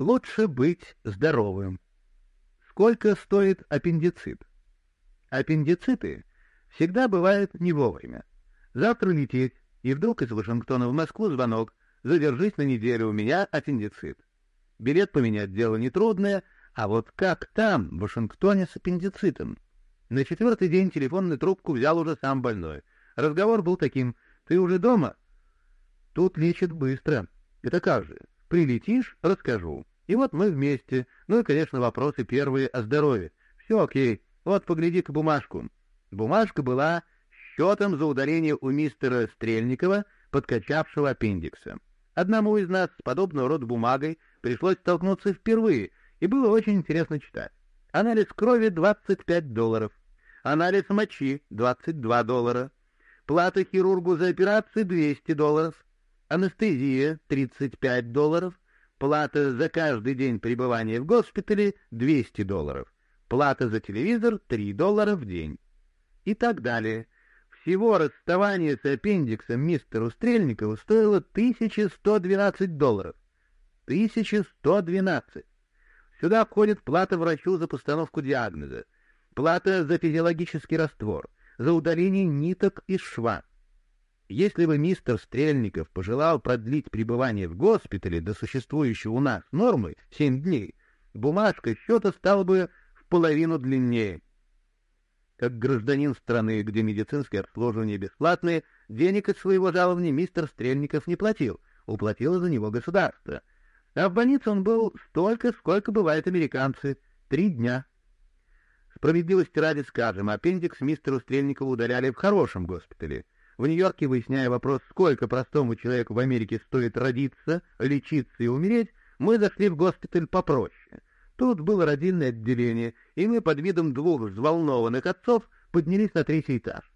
Лучше быть здоровым. Сколько стоит аппендицит? Аппендициты всегда бывают не вовремя. Завтра лететь, и вдруг из Вашингтона в Москву звонок. Задержись на неделю, у меня аппендицит. Билет поменять дело нетрудное, а вот как там, в Вашингтоне, с аппендицитом? На четвертый день телефонную трубку взял уже сам больной. Разговор был таким «Ты уже дома?» «Тут лечат быстро». «Это как же? Прилетишь — расскажу». И вот мы вместе. Ну и, конечно, вопросы первые о здоровье. Все окей. Вот, погляди-ка бумажку. Бумажка была счетом за удаление у мистера Стрельникова, подкачавшего аппендикса. Одному из нас с подобного рода бумагой пришлось столкнуться впервые, и было очень интересно читать. Анализ крови — 25 долларов. Анализ мочи — 22 доллара. Плата хирургу за операцию — 200 долларов. Анестезия — 35 долларов. Плата за каждый день пребывания в госпитале — 200 долларов. Плата за телевизор — 3 доллара в день. И так далее. Всего расставание с аппендиксом мистеру Стрельникову стоило 1112 долларов. 1112. Сюда входит плата врачу за постановку диагноза, плата за физиологический раствор, за удаление ниток из шва, если бы мистер Стрельников пожелал продлить пребывание в госпитале до существующей у нас нормы — семь дней, бумажка счета стала бы в половину длиннее. Как гражданин страны, где медицинское обслуживание бесплатное, денег из своего жалования мистер Стрельников не платил, уплатило за него государство. А в больнице он был столько, сколько бывают американцы — три дня. Справедливости ради скажем, аппендикс мистеру Стрельникову удаляли в хорошем госпитале — в Нью-Йорке, выясняя вопрос, сколько простому человеку в Америке стоит родиться, лечиться и умереть, мы зашли в госпиталь попроще. Тут было родильное отделение, и мы под видом двух взволнованных отцов поднялись на третий этаж.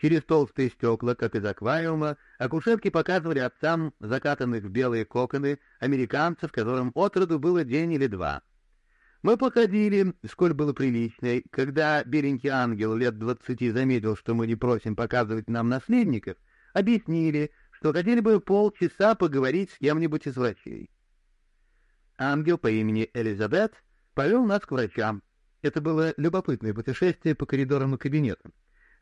Через толстые стекла, как из аквариума, акушерки показывали отцам закатанных в белые коконы американцев, которым от роду было день или два — мы походили, сколь было прилично, когда беленький ангел лет двадцати заметил, что мы не просим показывать нам наследников, объяснили, что хотели бы полчаса поговорить с кем-нибудь из врачей. Ангел по имени Элизабет повел нас к врачам. Это было любопытное путешествие по коридорам и кабинетам.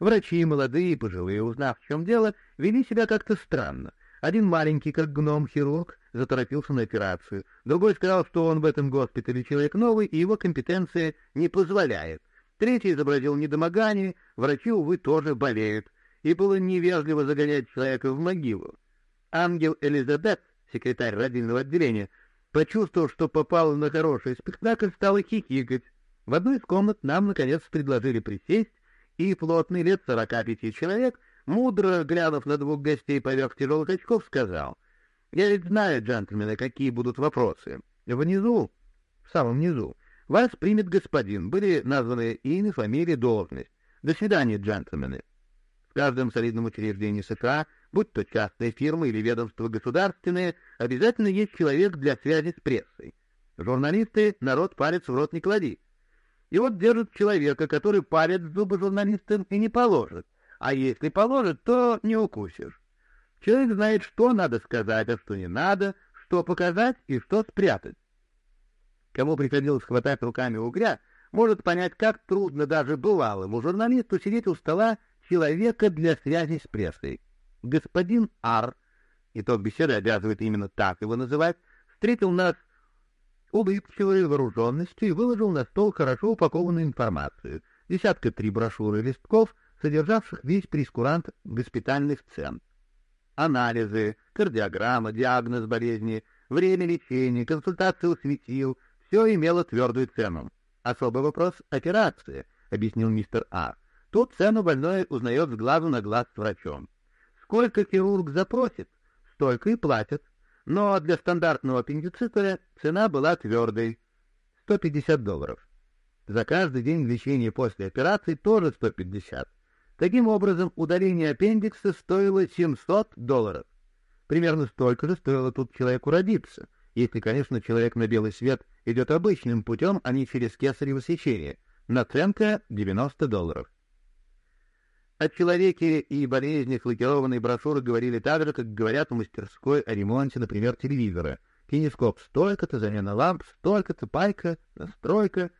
Врачи, молодые и пожилые, узнав, в чем дело, вели себя как-то странно. Один маленький, как гном-хирург, заторопился на операцию. Другой сказал, что он в этом госпитале человек новый, и его компетенция не позволяет. Третий изобразил недомогание, врачи, увы, тоже болеют. И было невежливо загонять человека в могилу. Ангел Элизабет, секретарь родильного отделения, почувствовав, что попал на хороший спектакль, стала хихикать. В одной из комнат нам, наконец, предложили присесть, и плотный лет сорока пяти человек, мудро глянув на двух гостей поверх тяжелых очков, сказал — я ведь знаю, джентльмены, какие будут вопросы. Внизу, в самом низу, вас примет господин. Были названы имя, фамилия, должность. До свидания, джентльмены. В каждом солидном учреждении США, будь то частная фирма или ведомство государственное, обязательно есть человек для связи с прессой. Журналисты народ палец в рот не клади. И вот держат человека, который палец в зубы журналистам и не положит. А если положит, то не укусишь. Человек знает, что надо сказать, а что не надо, что показать и что спрятать. Кому приходилось хватать руками угря, может понять, как трудно даже бывалому журналисту сидеть у стола человека для связи с прессой. Господин Ар, итог беседы обязывает именно так его называть, встретил нас улыбчивой вооруженностью и выложил на стол хорошо упакованную информацию, десятка три брошюры листков, содержавших весь прескурант госпитальных цен анализы, кардиограмма, диагноз болезни, время лечения, консультация у светил — все имело твердую цену. Особый вопрос — операция, — объяснил мистер А. Тут цену больной узнает с глазу на глаз с врачом. Сколько хирург запросит, столько и платят. Но для стандартного аппендицита цена была твердой — 150 долларов. За каждый день лечения после операции тоже 150. Таким образом, удаление аппендикса стоило 700 долларов. Примерно столько же стоило тут человеку родиться, если, конечно, человек на белый свет идет обычным путем, а не через кесарево сечение. Наценка — 90 долларов. О человеке и болезнях лакированные брошюры говорили так же, как говорят в мастерской о ремонте, например, телевизора. кинескоп столько-то, замена ламп столько-то, пайка, настройка.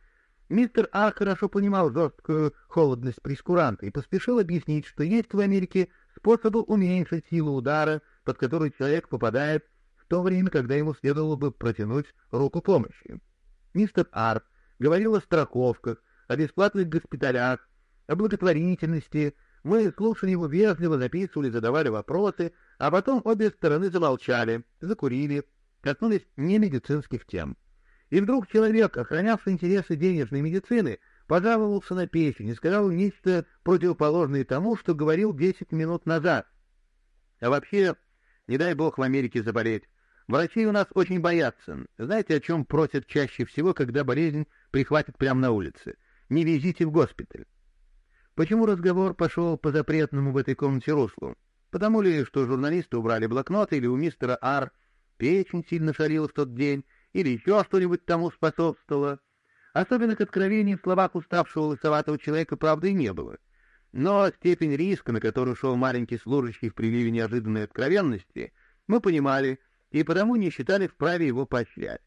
Мистер А хорошо понимал жесткую холодность прескуранта и поспешил объяснить, что есть в Америке способы уменьшить силу удара, под который человек попадает в то время, когда ему следовало бы протянуть руку помощи. Мистер Ар говорил о страховках, о бесплатных госпиталях, о благотворительности. Мы слушали его вежливо, записывали, задавали вопросы, а потом обе стороны замолчали, закурили, коснулись немедицинских тем. И вдруг человек, охранявший интересы денежной медицины, пожаловался на печень и сказал нечто противоположное тому, что говорил десять минут назад. А вообще, не дай бог в Америке заболеть. Врачи у нас очень боятся. Знаете, о чем просят чаще всего, когда болезнь прихватит прямо на улице? Не везите в госпиталь. Почему разговор пошел по запретному в этой комнате руслу? Потому ли, что журналисты убрали блокноты, или у мистера Ар печень сильно шарила в тот день, или еще что-нибудь тому способствовало? Особенно к откровениям в словах уставшего лысоватого человека правды не было. Но степень риска, на которую шел маленький служащий в приливе неожиданной откровенности, мы понимали и потому не считали вправе его поощрять.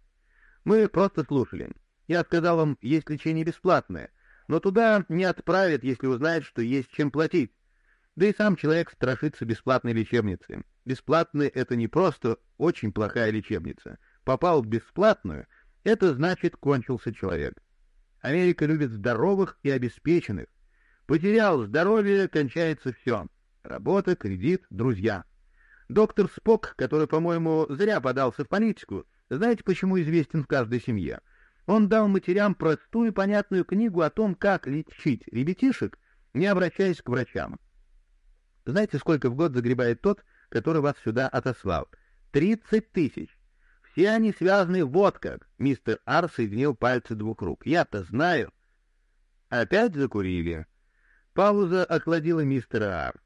Мы просто слушали. Я сказал вам, есть лечение бесплатное, но туда не отправят, если узнают, что есть чем платить. Да и сам человек страшится бесплатной лечебницы. Бесплатная — это не просто очень плохая лечебница. Попал в бесплатную — это значит кончился человек. Америка любит здоровых и обеспеченных. Потерял здоровье, кончается все. Работа, кредит, друзья. Доктор Спок, который, по-моему, зря подался в политику, знаете, почему известен в каждой семье? Он дал матерям простую понятную книгу о том, как лечить ребятишек, не обращаясь к врачам. Знаете, сколько в год загребает тот, который вас сюда отослал? Тридцать тысяч. Все они связаны вот как. Мистер Ар соединил пальцы двух рук. Я-то знаю. Опять закурили. Пауза охладила мистера Ар.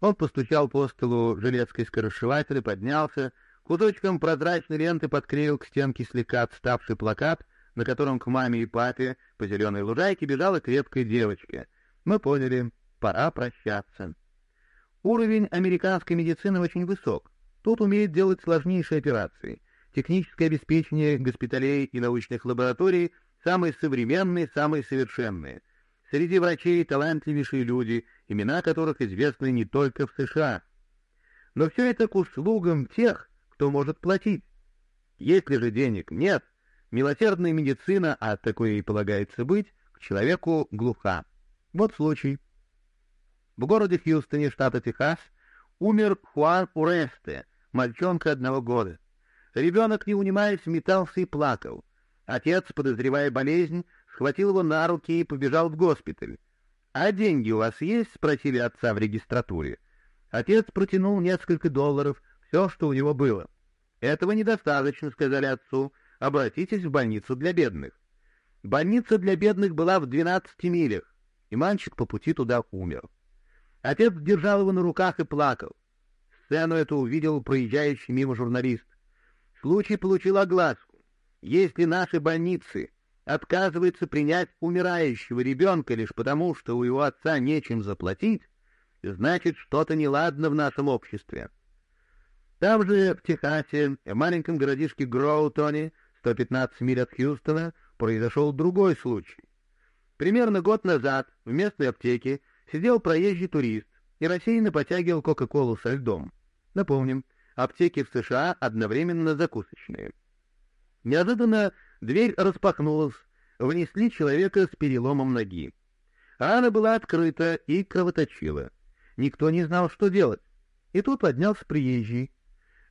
Он постучал по столу железкой скоросшивателя, поднялся, кусочком прозрачной ленты подклеил к стенке слегка отставший плакат — на котором к маме и папе по зеленой лужайке бежала крепкая девочка. Мы поняли, пора прощаться. Уровень американской медицины очень высок. Тут умеют делать сложнейшие операции. Техническое обеспечение госпиталей и научных лабораторий самые современные, самые совершенные. Среди врачей талантливейшие люди, имена которых известны не только в США. Но все это к услугам тех, кто может платить. Если же денег нет, Милосердная медицина, а такое и полагается быть, к человеку глуха. Вот случай. В городе Хьюстоне, штата Техас, умер Хуан Уресте, мальчонка одного года. Ребенок, не унимаясь, метался и плакал. Отец, подозревая болезнь, схватил его на руки и побежал в госпиталь. «А деньги у вас есть?» — спросили отца в регистратуре. Отец протянул несколько долларов, все, что у него было. «Этого недостаточно», — сказали отцу, — обратитесь в больницу для бедных. Больница для бедных была в 12 милях, и мальчик по пути туда умер. Отец держал его на руках и плакал. Сцену эту увидел проезжающий мимо журналист. Случай получил огласку. Если наши больницы отказываются принять умирающего ребенка лишь потому, что у его отца нечем заплатить, значит, что-то неладно в нашем обществе. Там же, в Техасе, в маленьком городишке Гроутоне, 115 миль от Хьюстона, произошел другой случай. Примерно год назад в местной аптеке сидел проезжий турист и рассеянно потягивал Кока-Колу со льдом. Напомним, аптеки в США одновременно закусочные. Неожиданно дверь распахнулась, внесли человека с переломом ноги. Рана была открыта и кровоточила. Никто не знал, что делать. И тут поднялся приезжий,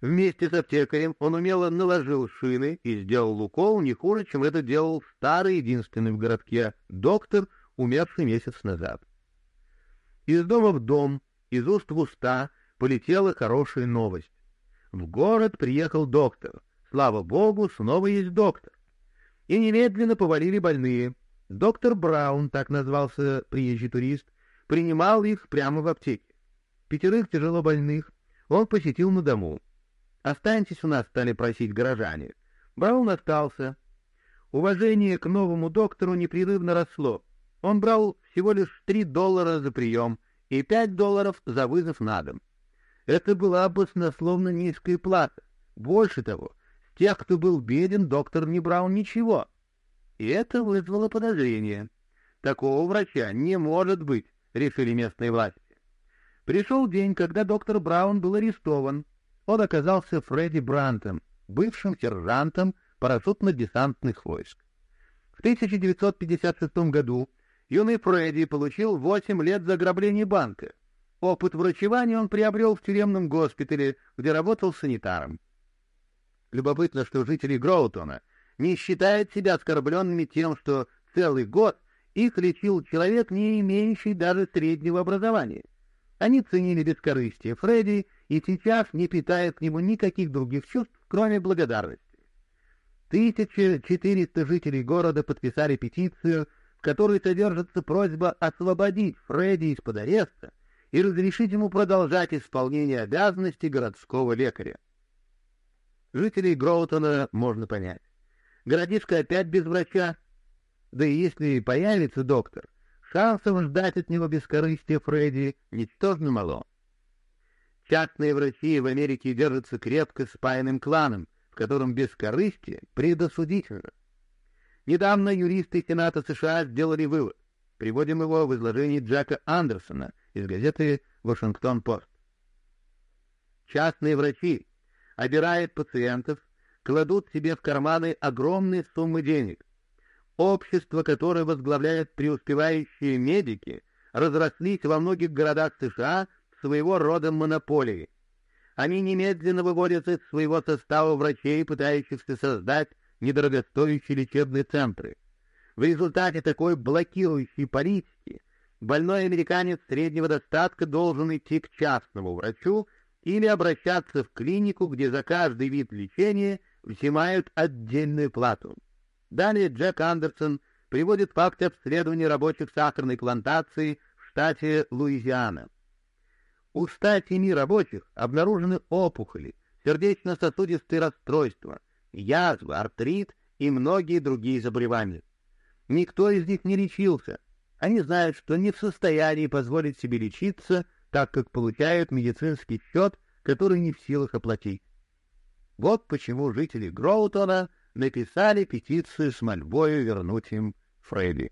Вместе с аптекарем он умело наложил шины и сделал укол не хуже, чем это делал старый, единственный в городке, доктор, умерший месяц назад. Из дома в дом, из уст в уста полетела хорошая новость. В город приехал доктор. Слава богу, снова есть доктор. И немедленно повалили больные. Доктор Браун, так назвался приезжий турист, принимал их прямо в аптеке. Пятерых тяжело больных он посетил на дому. «Останьтесь у нас», — стали просить горожане. Браун остался. Уважение к новому доктору непрерывно росло. Он брал всего лишь три доллара за прием и пять долларов за вызов на дом. Это была баснословно низкая плата. Больше того, тех, кто был беден, доктор не брал ничего. И это вызвало подозрение. Такого врача не может быть, решили местные власти. Пришел день, когда доктор Браун был арестован. Он оказался Фредди Брантом, бывшим сержантом парашютно-десантных войск. В 1956 году юный Фредди получил 8 лет за ограбление банка. Опыт врачевания он приобрел в тюремном госпитале, где работал санитаром. Любопытно, что жители Гроутона не считают себя оскорбленными тем, что целый год их лечил человек, не имеющий даже среднего образования. Они ценили бескорыстие Фредди и сейчас не питают к нему никаких других чувств, кроме благодарности. 1400 жителей города подписали петицию, в которой содержится просьба освободить Фредди из-под ареста и разрешить ему продолжать исполнение обязанностей городского лекаря. Жителей Гроутона можно понять. Городишко опять без врача. Да и если появится доктор, шансов ждать от него бескорыстия Фредди ничтожно мало. Частные врачи в Америке держатся крепко спаянным кланом, в котором бескорыстие предосудительно. Недавно юристы Сената США сделали вывод. Приводим его в изложении Джека Андерсона из газеты «Вашингтон-Пост». Частные врачи обирают пациентов, кладут себе в карманы огромные суммы денег. Общество, которое возглавляют преуспевающие медики, разрослись во многих городах США своего рода монополии. Они немедленно выводят из своего состава врачей, пытающихся создать недорогостоящие лечебные центры. В результате такой блокирующей политики больной американец среднего достатка должен идти к частному врачу или обращаться в клинику, где за каждый вид лечения взимают отдельную плату. Далее Джек Андерсон приводит факты обследования рабочих сахарной плантации в штате Луизиана. У 107 рабочих обнаружены опухоли, сердечно-сосудистые расстройства, язвы, артрит и многие другие заболевания. Никто из них не лечился. Они знают, что не в состоянии позволить себе лечиться, так как получают медицинский счет, который не в силах оплатить. Вот почему жители Гроутона написали петицию с мольбой вернуть им Фредди.